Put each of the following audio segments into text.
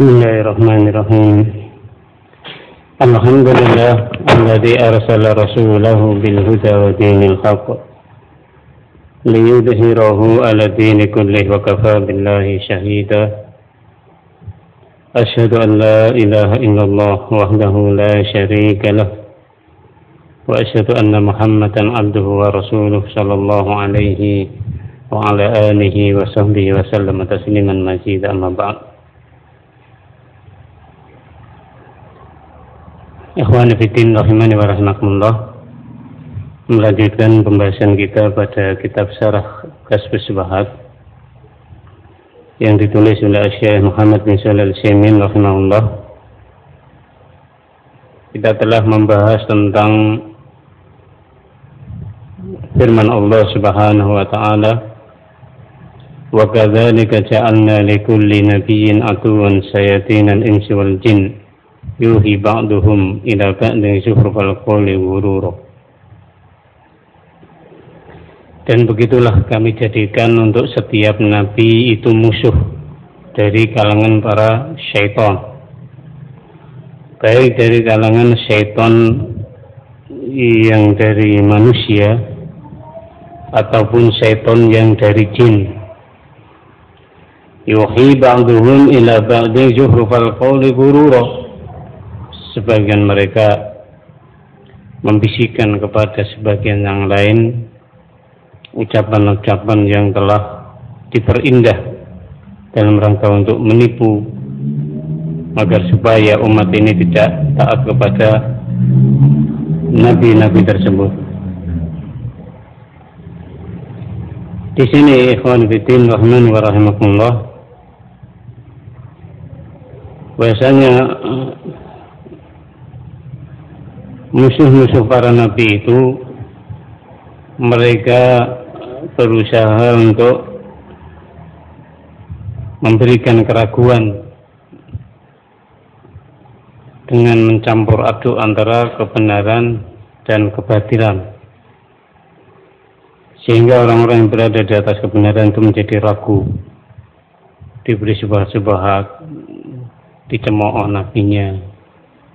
بسم الله الرحمن الرحيم. الحمد لله الذي أرسل رسوله بالهدى ودين الحق ليظهره على الدين كله وكفى بالله شهيدا. أشهد أن لا إله إلا الله وحده لا شريك له. وأشهد أن محمدا عبده ورسوله صلى الله عليه وعلى آله وصحبه وسلم تسليما مزيدا. أما بعد. Ikhwan Fiddin Rahimani wa Rahmatullah Melanjutkan pembahasan kita pada kitab Syarah Kasbus Bahat yang ditulis oleh Syekh Muhammad bin Shalal Al-Syamin Rahimahullah. Kita telah membahas tentang firman Allah Subhanahu wa taala Wa kadzalika ja'alna likulli nabiyyin aduwan sayatinal insi wal jinn yuhi ba'duhum ila ba'din zuhrufal qawli wururo dan begitulah kami jadikan untuk setiap nabi itu musuh dari kalangan para syaitan. Baik dari kalangan syaitan yang dari manusia ataupun syaitan yang dari jin. Yuhi ba'duhum ila ba'din zuhrufal qawli wururo sebagian mereka membisikkan kepada sebagian yang lain ucapan-ucapan yang telah diperindah dalam rangka untuk menipu agar supaya umat ini tidak taat kepada nabi-nabi tersebut. Di sini ikhwan fiddin rahman wa rahimakumullah bahasanya musuh-musuh para nabi itu mereka berusaha untuk memberikan keraguan dengan mencampur aduk antara kebenaran dan kebatilan. Sehingga orang-orang yang berada di atas kebenaran itu menjadi ragu. Diberi sebuah-sebuah dicemooh nabinya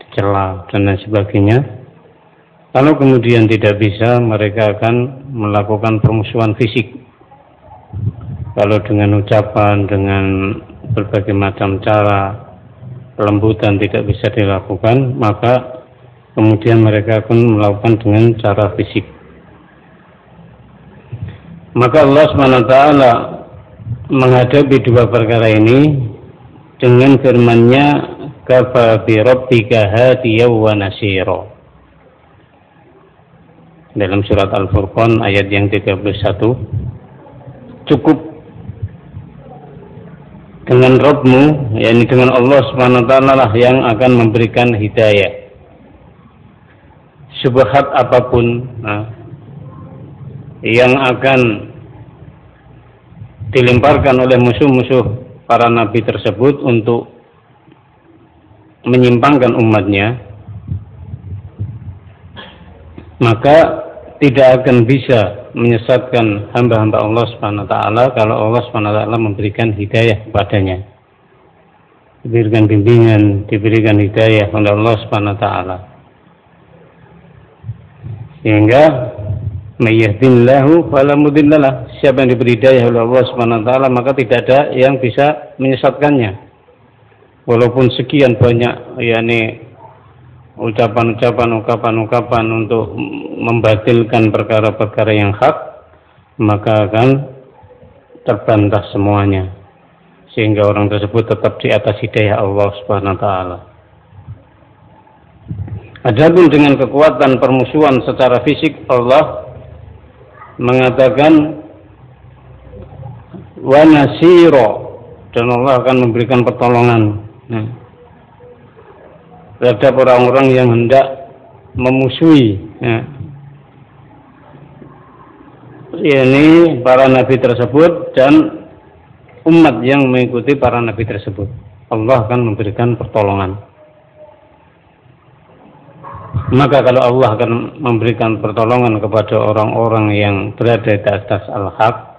dicela dan lain sebagainya kalau kemudian tidak bisa, mereka akan melakukan permusuhan fisik. Kalau dengan ucapan, dengan berbagai macam cara, lembutan tidak bisa dilakukan, maka kemudian mereka akan melakukan dengan cara fisik. Maka Allah SWT menghadapi dua perkara ini dengan firman-Nya kafa bi rabbika wa dalam surat Al-Furqan ayat yang 31 cukup dengan Rabbmu yakni dengan Allah Subhanahu wa taala lah yang akan memberikan hidayah. Subhat apa pun nah, yang akan dilemparkan oleh musuh-musuh para nabi tersebut untuk menyimpangkan umatnya maka tidak akan bisa menyesatkan hamba-hamba Allah Subhanahu taala kalau Allah Subhanahu taala memberikan hidayah kepadanya. Diberikan bimbingan, diberikan hidayah oleh Allah Subhanahu wa taala. Sehingga mayyahdillahu fala mudhillalah. Siapa yang diberi hidayah oleh Allah Subhanahu taala maka tidak ada yang bisa menyesatkannya. Walaupun sekian banyak yakni ucapan-ucapan ungkapan-ungkapan untuk membatalkan perkara-perkara yang hak maka akan terbantah semuanya sehingga orang tersebut tetap di atas hidayah Allah Subhanahu wa taala. Adapun dengan kekuatan permusuhan secara fisik Allah mengatakan wa nasiro dan Allah akan memberikan pertolongan. Nah, terhadap orang-orang yang hendak memusuhi ya. ini para nabi tersebut dan umat yang mengikuti para nabi tersebut Allah akan memberikan pertolongan maka kalau Allah akan memberikan pertolongan kepada orang-orang yang berada di atas al-haq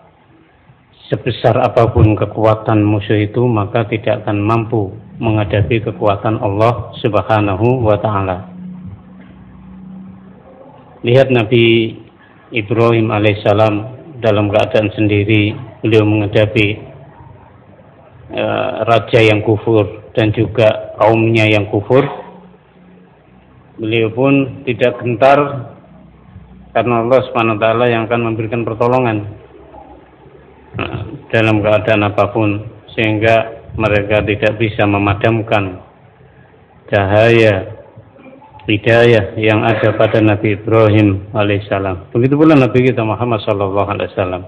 sebesar apa pun kekuatan musuh itu maka tidak akan mampu menghadapi kekuatan Allah Subhanahu wa taala. Lihat Nabi Ibrahim alaihissalam dalam keadaan sendiri beliau menghadapi uh, raja yang kufur dan juga kaumnya yang kufur. Beliau pun tidak gentar karena Allah Subhanahu yang akan memberikan pertolongan uh, dalam keadaan apa pun sehingga mereka tidak bisa memadamkan cahaya hidayah yang ada pada Nabi Ibrahim alaihissalam. Begitu pula Nabi kita Muhammad sallallahu alaihi wasallam.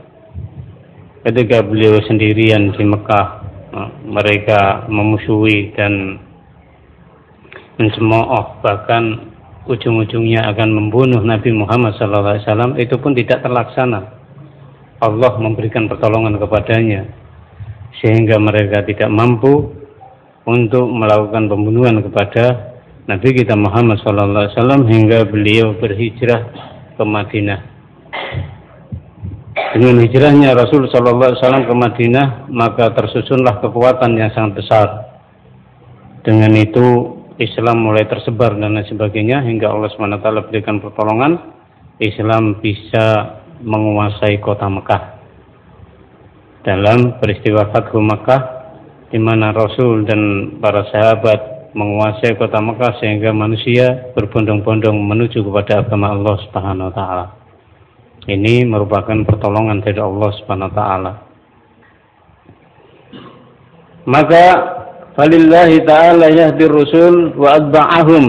Ketika beliau sendirian di Mekah, mereka memusuhi dan mencemooh bahkan ujung-ujungnya akan membunuh Nabi Muhammad sallallahu alaihi wasallam itu pun tidak terlaksana. Allah memberikan pertolongan kepadanya sehingga mereka tidak mampu untuk melakukan pembunuhan kepada Nabi kita Muhammad SAW hingga beliau berhijrah ke Madinah. Dengan hijrahnya Rasul SAW ke Madinah, maka tersusunlah kekuatan yang sangat besar. Dengan itu Islam mulai tersebar dan lain sebagainya hingga Allah SWT berikan pertolongan. Islam bisa menguasai kota Mekah. Dalam peristiwa Fathu Mekah, di mana Rasul dan para sahabat menguasai kota Mekah sehingga manusia berbondong-bondong menuju kepada agama Allah Subhanahu wa taala. Ini merupakan pertolongan dari Allah Subhanahu wa taala. Maka falillahi ta'ala yahdi rusul wa adba'ahum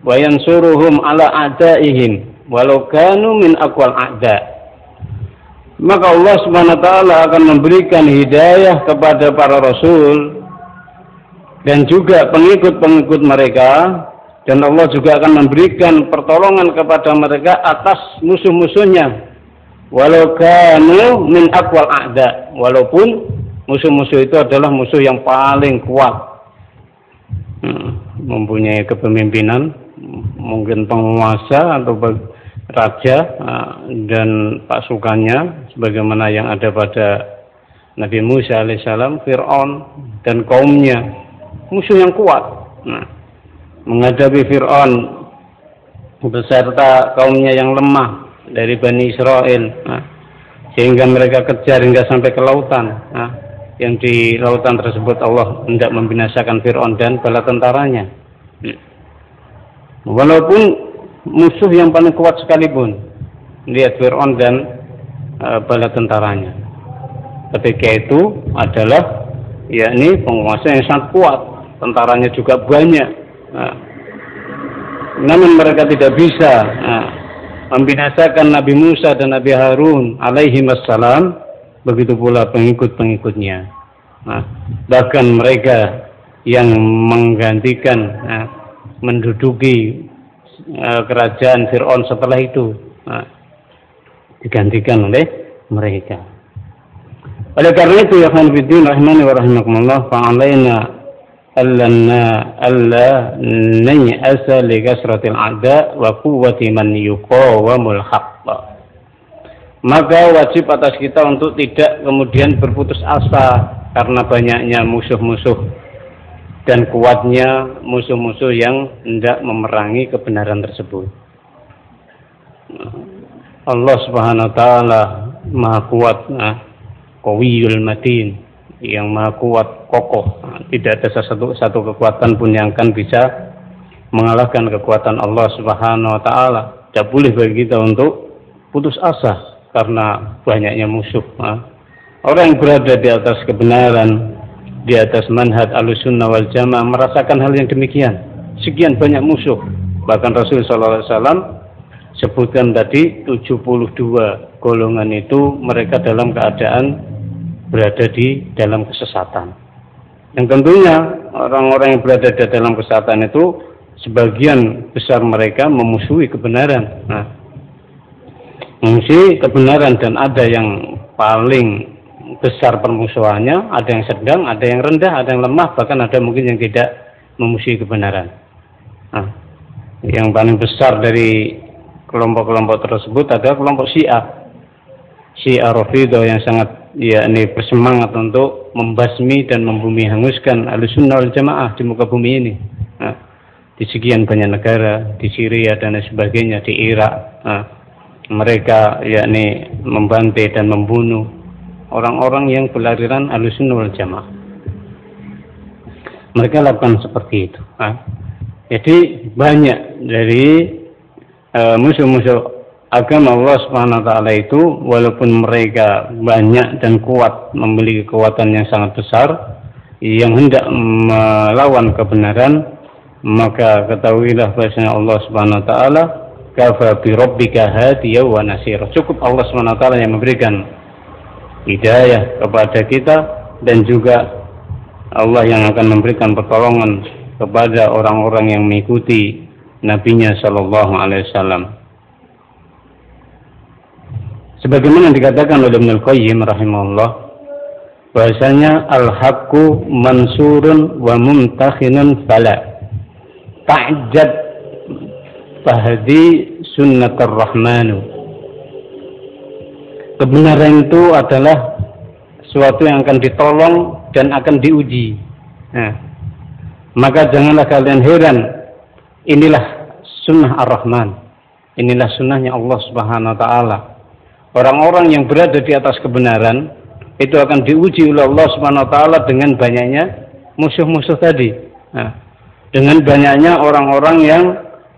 wa yansuruhum ala a'daihim walau kanu min aqwal a'da. Maka Allah Subhanahu wa taala akan memberikan hidayah kepada para rasul dan juga pengikut-pengikut mereka dan Allah juga akan memberikan pertolongan kepada mereka atas musuh-musuhnya. Walau kanu min aqwal a'da walaupun musuh-musuh itu adalah musuh yang paling kuat. Hmm, mempunyai kepemimpinan mungkin penguasa atau raja uh, dan pasukannya sebagaimana yang ada pada Nabi Musa alaihissalam Fir'aun dan kaumnya musuh yang kuat. Nah, menghadapi Fir'aun beserta kaumnya yang lemah dari Bani Israel. Nah, sehingga mereka kejar hingga sampai ke lautan. Nah, yang di lautan tersebut Allah hendak membinasakan Fir'aun dan bala tentaranya. Hmm. Walaupun musuh yang paling kuat sekalipun, lihat Fir'aun dan uh, bala tentaranya. Ketika itu adalah yakni penguasa yang sangat kuat tentaranya juga banyak. Nah, namun mereka tidak bisa nah, membinasakan Nabi Musa dan Nabi Harun alaihi wassalam, begitu pula pengikut-pengikutnya. Nah, bahkan mereka yang menggantikan nah, menduduki Eh, kerajaan Fir'aun setelah itu nah, digantikan oleh mereka. Oleh karena itu ya khan bidin rahimani wa rahimakumullah fa'alaina allanna alla nay'asa li kasratil a'da wa quwwati man yuqawamul haqq. Maka wajib atas kita untuk tidak kemudian berputus asa karena banyaknya musuh-musuh dan kuatnya musuh-musuh yang hendak memerangi kebenaran tersebut. Allah Subhanahu wa taala Maha kuat, nah, Qawiyul Matin yang Maha kuat kokoh. Tidak ada satu satu kekuatan pun yang akan bisa mengalahkan kekuatan Allah Subhanahu wa taala. Tidak boleh bagi kita untuk putus asa karena banyaknya musuh. Orang yang berada di atas kebenaran, di atas manhaj al-sunnah wal jamaah merasakan hal yang demikian. Sekian banyak musuh. Bahkan Rasul Sallallahu Alaihi Wasallam sebutkan tadi 72 golongan itu mereka dalam keadaan berada di dalam kesesatan. Yang tentunya orang-orang yang berada di dalam kesehatan itu sebagian besar mereka memusuhi kebenaran. Nah, memusuhi kebenaran dan ada yang paling besar permusuhannya, ada yang sedang, ada yang rendah, ada yang lemah, bahkan ada mungkin yang tidak memusuhi kebenaran. Nah, yang paling besar dari kelompok-kelompok tersebut adalah kelompok Syiah. Syiah Rafidah yang sangat yakni bersemangat untuk membasmi dan membumi hanguskan alusunnah jamaah di muka bumi ini. Nah, di sekian banyak negara, di Syria dan sebagainya, di Irak. Nah, mereka yakni membantai dan membunuh orang-orang yang berlariran alusunnah wal jamaah. Mereka lakukan seperti itu. Jadi banyak dari uh, musuh-musuh agama Allah Subhanahu wa taala itu walaupun mereka banyak dan kuat memiliki kekuatan yang sangat besar yang hendak melawan kebenaran maka ketahuilah bahasanya Allah Subhanahu wa taala kafa bi rabbika hadiya cukup Allah taala yang memberikan hidayah kepada kita dan juga Allah yang akan memberikan pertolongan kepada orang-orang yang mengikuti nabinya sallallahu alaihi wasallam. Sebagaimana dikatakan oleh Ibnu Qayyim rahimahullah bahasanya al-haqqu mansurun wa mumtakhinun fala. Ta'jab fahdi sunnatar rahmanu kebenaran itu adalah sesuatu yang akan ditolong dan akan diuji nah, maka janganlah kalian heran inilah sunnah ar-Rahman inilah sunnahnya Allah subhanahu wa ta'ala orang-orang yang berada di atas kebenaran itu akan diuji oleh Allah Subhanahu wa taala dengan banyaknya musuh-musuh tadi. Nah, dengan banyaknya orang-orang yang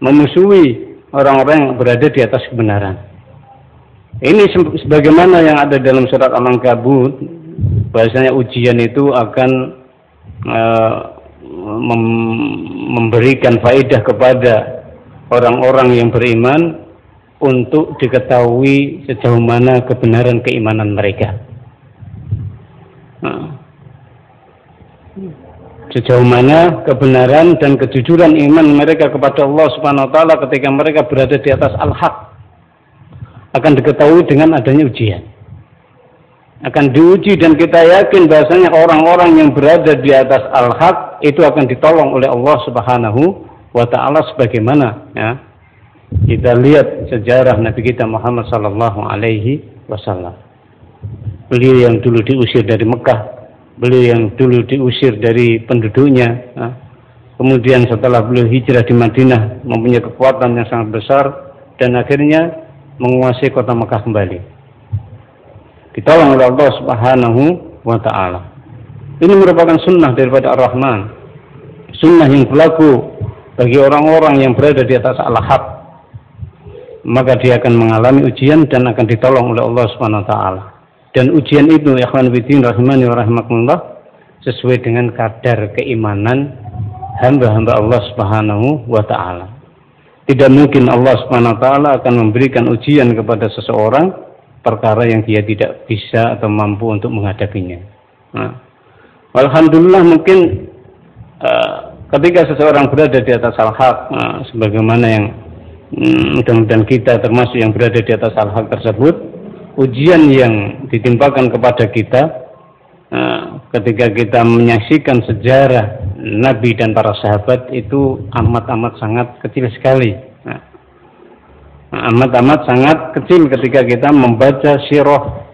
memusuhi orang-orang yang berada di atas kebenaran. Ini sebagaimana yang ada dalam surat Al-Ankabut bahasanya ujian itu akan uh, mem memberikan faedah kepada orang-orang yang beriman untuk diketahui sejauh mana kebenaran keimanan mereka. Nah. Sejauh mana kebenaran dan kejujuran iman mereka kepada Allah Subhanahu wa taala ketika mereka berada di atas al-haq akan diketahui dengan adanya ujian. Akan diuji dan kita yakin bahasanya orang-orang yang berada di atas al-haq itu akan ditolong oleh Allah Subhanahu wa taala sebagaimana ya kita lihat sejarah Nabi kita Muhammad sallallahu alaihi wasallam. Beliau yang dulu diusir dari Mekah, beliau yang dulu diusir dari penduduknya. Kemudian setelah beliau hijrah di Madinah mempunyai kekuatan yang sangat besar dan akhirnya menguasai kota Mekah kembali. Ditolong oleh Allah Subhanahu wa taala. Ini merupakan sunnah daripada Ar-Rahman. Sunnah yang berlaku bagi orang-orang yang berada di atas al-haq maka dia akan mengalami ujian dan akan ditolong oleh Allah Subhanahu wa taala. Dan ujian itu ikhwan fillah rahimani wa sesuai dengan kadar keimanan hamba-hamba Allah Subhanahu wa taala. Tidak mungkin Allah Subhanahu taala akan memberikan ujian kepada seseorang perkara yang dia tidak bisa atau mampu untuk menghadapinya. Nah, Alhamdulillah mungkin uh, ketika seseorang berada di atas al-haq uh, sebagaimana yang Hmm, mudah-mudahan kita termasuk yang berada di atas hal-hal tersebut ujian yang ditimpakan kepada kita uh, ketika kita menyaksikan sejarah Nabi dan para sahabat itu amat-amat sangat kecil sekali. Nah, amat-amat sangat kecil ketika kita membaca sirah.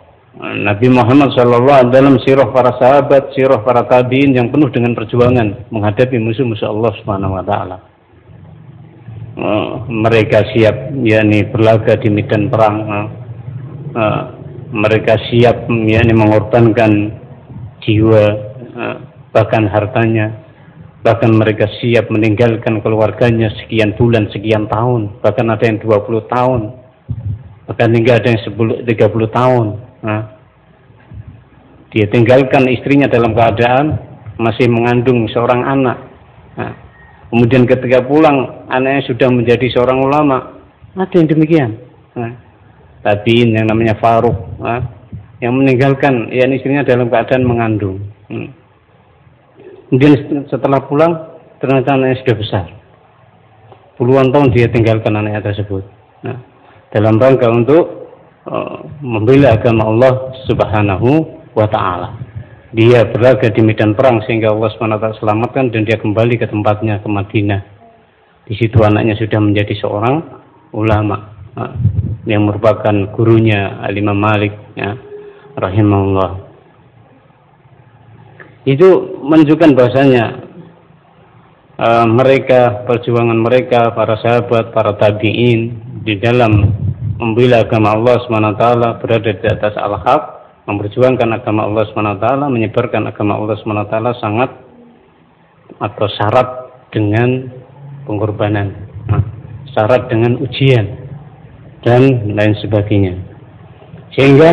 Nabi Muhammad SAW dalam sirah para sahabat, sirah para tabiin yang penuh dengan perjuangan menghadapi musuh-musuh Allah Subhanahu wa taala. Eh, mereka siap yakni berlaga di medan perang. Uh, uh, mereka siap yakni mengorbankan jiwa bahkan hartanya bahkan mereka siap meninggalkan keluarganya sekian bulan sekian tahun bahkan ada yang 20 tahun bahkan hingga ada yang 10 30 tahun uh, dia tinggalkan istrinya dalam keadaan masih mengandung seorang anak uh, Kemudian ketika pulang anaknya sudah menjadi seorang ulama. Ada yang demikian. Nah, tabiin yang namanya Faruk. Nah, yang meninggalkan ya istrinya dalam keadaan mengandung. Hmm. Kemudian setelah pulang ternyata anaknya sudah besar. Puluhan tahun dia tinggalkan anaknya tersebut. Nah, dalam rangka untuk uh, membela agama Allah Subhanahu wa taala dia berada di medan perang sehingga Allah SWT selamatkan dan dia kembali ke tempatnya ke Madinah. Di situ anaknya sudah menjadi seorang ulama yang merupakan gurunya Imam Malik. Ya. rahimahullah. Itu menunjukkan bahasanya uh, mereka perjuangan mereka para sahabat, para tabi'in di dalam membela agama Allah SWT berada di atas al-haq, memperjuangkan agama Allah SWT, menyebarkan agama Allah SWT sangat atau syarat dengan pengorbanan, nah, syarat dengan ujian dan lain sebagainya. Sehingga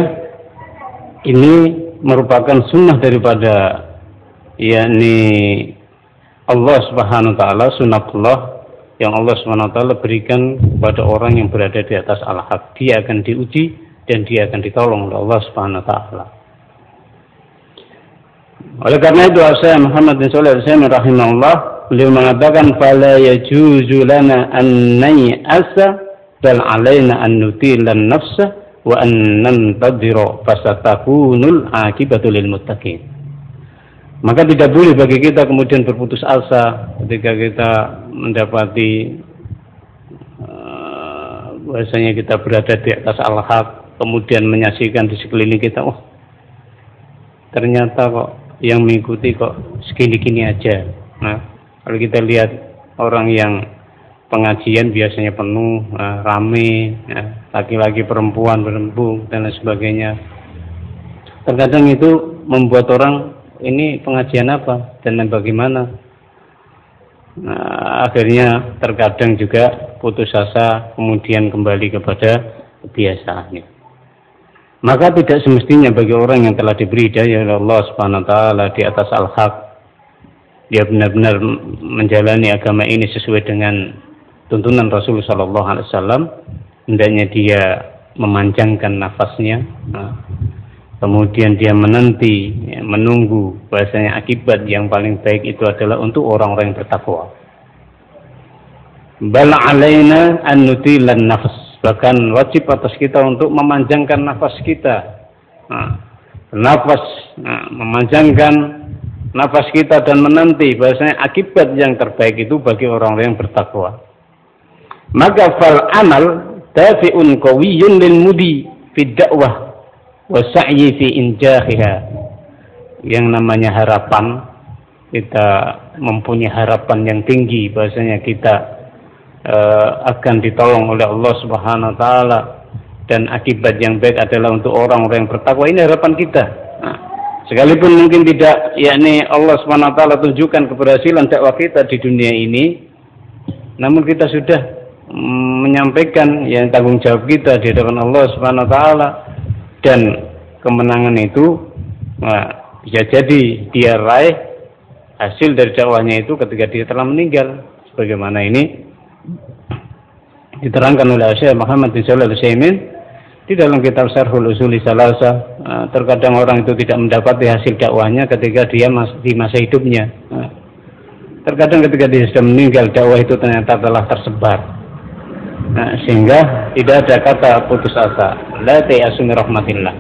ini merupakan sunnah daripada yakni Allah Subhanahu wa taala sunnatullah yang Allah SWT berikan kepada orang yang berada di atas al-haq. Dia akan diuji dan dia akan ditolong oleh Allah Subhanahu wa taala. Oleh karena itu saya Muhammad bin Shalih Al-Utsaimin rahimahullah beliau mengatakan fala yajuzu lana an nay'asa bal alaina an nutila nafsa wa an nantadhira fasatakunul akibatu lil muttaqin. Maka tidak boleh bagi kita kemudian berputus asa ketika kita mendapati uh, bahasanya kita berada di atas al-haq, kemudian menyaksikan di sekeliling kita, oh ternyata kok yang mengikuti kok segini-gini aja. Nah, kalau kita lihat orang yang pengajian biasanya penuh, uh, rame, ya, laki-laki, perempuan, berembung dan lain sebagainya. Terkadang itu membuat orang ini pengajian apa? Dan bagaimana? Nah, akhirnya terkadang juga putus asa kemudian kembali kepada kebiasaannya. Maka tidak semestinya bagi orang yang telah diberi daya oleh Allah Subhanahu wa taala di atas al-haq dia benar-benar menjalani agama ini sesuai dengan tuntunan Rasulullah sallallahu alaihi wasallam hendaknya dia memanjangkan nafasnya. Nah, kemudian dia menanti, ya, menunggu bahasanya akibat yang paling baik itu adalah untuk orang-orang yang bertakwa. Bal alaina an nutilan nafas. Bahkan wajib atas kita untuk memanjangkan nafas kita. Nah, nafas, nah, memanjangkan nafas kita dan menanti bahasanya akibat yang terbaik itu bagi orang-orang yang bertakwa. Maka fal amal dafi'un qawiyyun lil mudi fi dakwah wasa'yi fi injahiha. Yang namanya harapan kita mempunyai harapan yang tinggi. Bahasanya kita uh, akan ditolong oleh Allah Subhanahu wa taala. Dan akibat yang baik adalah untuk orang-orang yang bertakwa. Ini harapan kita. Nah, sekalipun mungkin tidak yakni Allah Subhanahu wa taala tunjukkan keberhasilan dakwah kita di dunia ini namun kita sudah mm, menyampaikan yang tanggung jawab kita di hadapan Allah Subhanahu wa taala dan kemenangan itu nah, bisa jadi dia raih hasil dari dakwahnya itu ketika dia telah meninggal. Sebagaimana ini diterangkan oleh Syekh Muhammad bin Shalih Al-Utsaimin di dalam kitab Syarhul Usuli Salasa. Nah, terkadang orang itu tidak mendapati hasil dakwahnya ketika dia mas, di masa hidupnya. Nah, terkadang ketika dia sudah meninggal dakwah itu ternyata telah tersebar nah, sehingga tidak ada kata putus asa. La ta'asumi rahmatillah.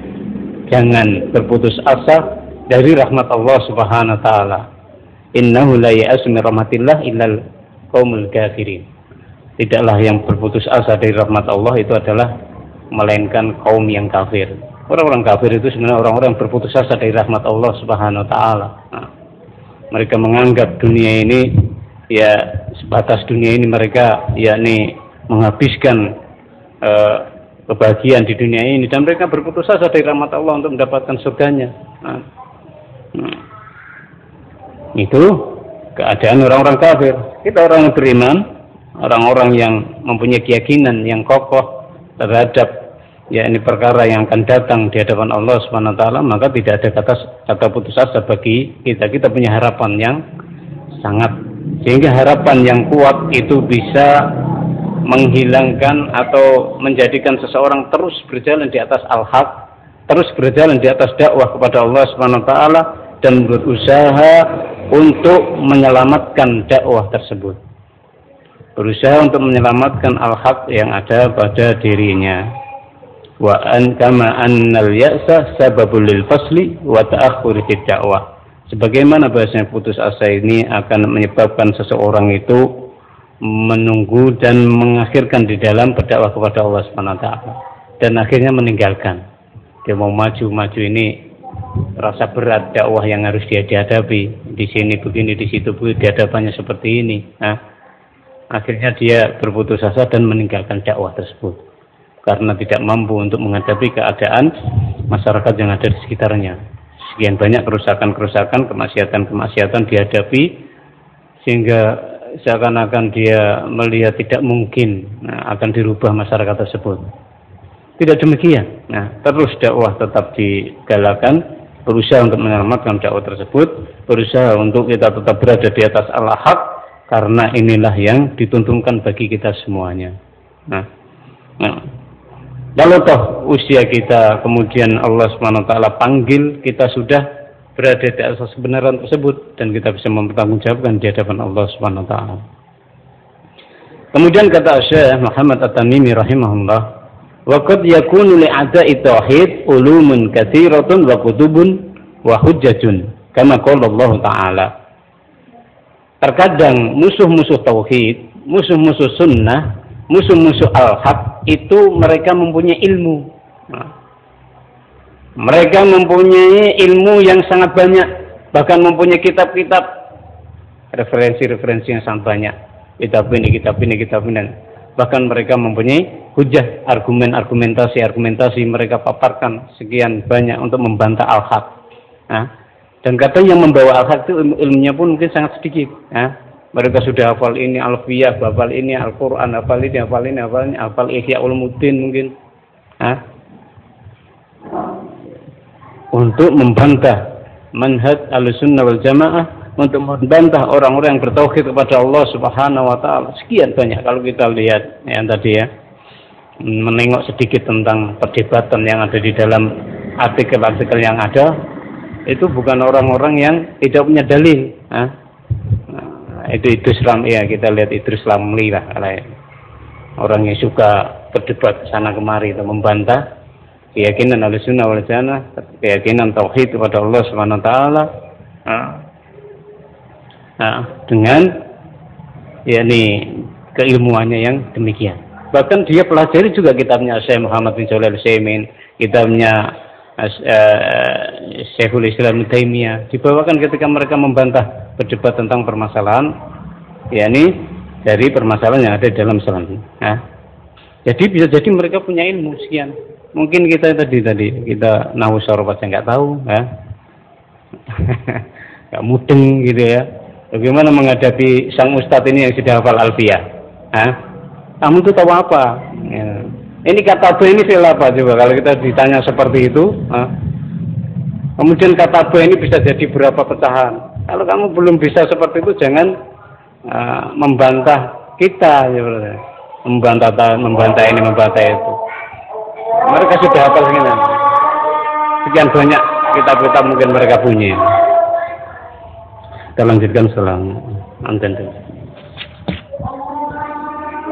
Jangan berputus asa dari rahmat Allah Subhanahu wa taala. Innahu la ya'asumi rahmatillah illal qaumul kafirin. Tidaklah yang berputus asa dari rahmat Allah itu adalah melainkan kaum yang kafir. Orang-orang kafir itu sebenarnya orang-orang yang berputus asa dari rahmat Allah Subhanahu wa taala. Nah, mereka menganggap dunia ini ya sebatas dunia ini mereka yakni menghabiskan uh, kebahagiaan di dunia ini dan mereka berputus asa dari rahmat Allah untuk mendapatkan surganya. Nah, nah. Itu keadaan orang-orang kafir. Kita orang yang beriman, orang-orang yang mempunyai keyakinan yang kokoh terhadap ya ini perkara yang akan datang di hadapan Allah Subhanahu wa taala, maka tidak ada kata kata putus asa bagi kita. Kita punya harapan yang sangat sehingga harapan yang kuat itu bisa menghilangkan atau menjadikan seseorang terus berjalan di atas al-haq, terus berjalan di atas dakwah kepada Allah Subhanahu wa taala dan berusaha untuk menyelamatkan dakwah tersebut. Berusaha untuk menyelamatkan al-haq yang ada pada dirinya. Wa an kama annal ya'sa sababul lil fasli wa dakwah. Sebagaimana bahasanya putus asa ini akan menyebabkan seseorang itu menunggu dan mengakhirkan di dalam berdakwah kepada Allah Subhanahu wa taala. Dan akhirnya meninggalkan. Dia mau maju-maju ini rasa berat dakwah yang harus dia dihadapi. Di sini begini di situ begini dihadapannya seperti ini. Nah, akhirnya dia berputus asa dan meninggalkan dakwah tersebut. Karena tidak mampu untuk menghadapi keadaan masyarakat yang ada di sekitarnya. Sekian banyak kerusakan-kerusakan kemaksiatan-kemaksiatan dihadapi sehingga seakan-akan dia melihat tidak mungkin nah, akan dirubah masyarakat tersebut tidak demikian nah terus dakwah tetap digalakan berusaha untuk menyelamatkan dakwah tersebut, berusaha untuk kita tetap berada di atas al-haq karena inilah yang dituntunkan bagi kita semuanya. Nah, nah. Kalau toh usia kita kemudian Allah taala panggil, kita sudah berada di atas kebenaran tersebut dan kita bisa mempertanggungjawabkan di hadapan Allah Subhanahu wa taala. Kemudian kata Syekh Muhammad At-Tamimi rahimahullah, Waqad yakunu li'ada'i tauhid ulumun katsiratun wa kutubun wa hujjatun kama qala Allah taala. Terkadang musuh-musuh tauhid, musuh-musuh sunnah, musuh-musuh al-haq itu mereka mempunyai ilmu. Mereka mempunyai ilmu yang sangat banyak, bahkan mempunyai kitab-kitab. Referensi-referensi yang sangat banyak. Kitab ini, kitab ini, kitab ini. Bahkan mereka mempunyai hujah argumen-argumentasi argumentasi mereka paparkan sekian banyak untuk membantah al-haq. Nah, dan kata yang membawa al-haq itu ilmu ilmunya pun mungkin sangat sedikit nah, mereka sudah hafal ini alfiyah hafal ini Al-Quran hafal ini hafal ini hafal ini hafal ihya ulumuddin mungkin nah, untuk membantah manhaj al-sunnah wal jamaah untuk membantah orang-orang yang bertauhid kepada Allah Subhanahu wa taala. Sekian banyak kalau kita lihat yang tadi ya. Menengok sedikit tentang perdebatan yang ada di dalam artikel-artikel yang ada. Itu bukan orang-orang yang tidak punya dalil nah, itu itu Islam ya kita lihat itu Islam lah orang yang suka berdebat sana kemari itu membantah keyakinan al-sunnah wal jannah keyakinan tauhid kepada Allah Subhanahu wa taala nah, dengan yakni keilmuannya yang demikian. Bahkan dia pelajari juga kitabnya Syekh Muhammad bin Shalih Al-Utsaimin, kitabnya uh, Syekhul Islam Taimiyah dibawakan ketika mereka membantah berdebat tentang permasalahan yakni dari permasalahan yang ada di dalam Islam. Nah, jadi bisa jadi mereka punya ilmu sekian. Mungkin kita tadi tadi kita nahu saja nggak tahu ya. nggak mudeng gitu ya Bagaimana menghadapi sang ustadz ini yang sudah hafal alfiah? Hah? Kamu tuh tahu apa? Ya. Ini kata B ini fil apa coba kalau kita ditanya seperti itu? Hah? Kemudian kata B ini bisa jadi berapa pecahan? Kalau kamu belum bisa seperti itu jangan uh, membantah kita, ya, membantah membantah ini membantah itu. Mereka sudah hafal segini. Sekian banyak kitab-kitab mungkin mereka punya kita lanjutkan selang anten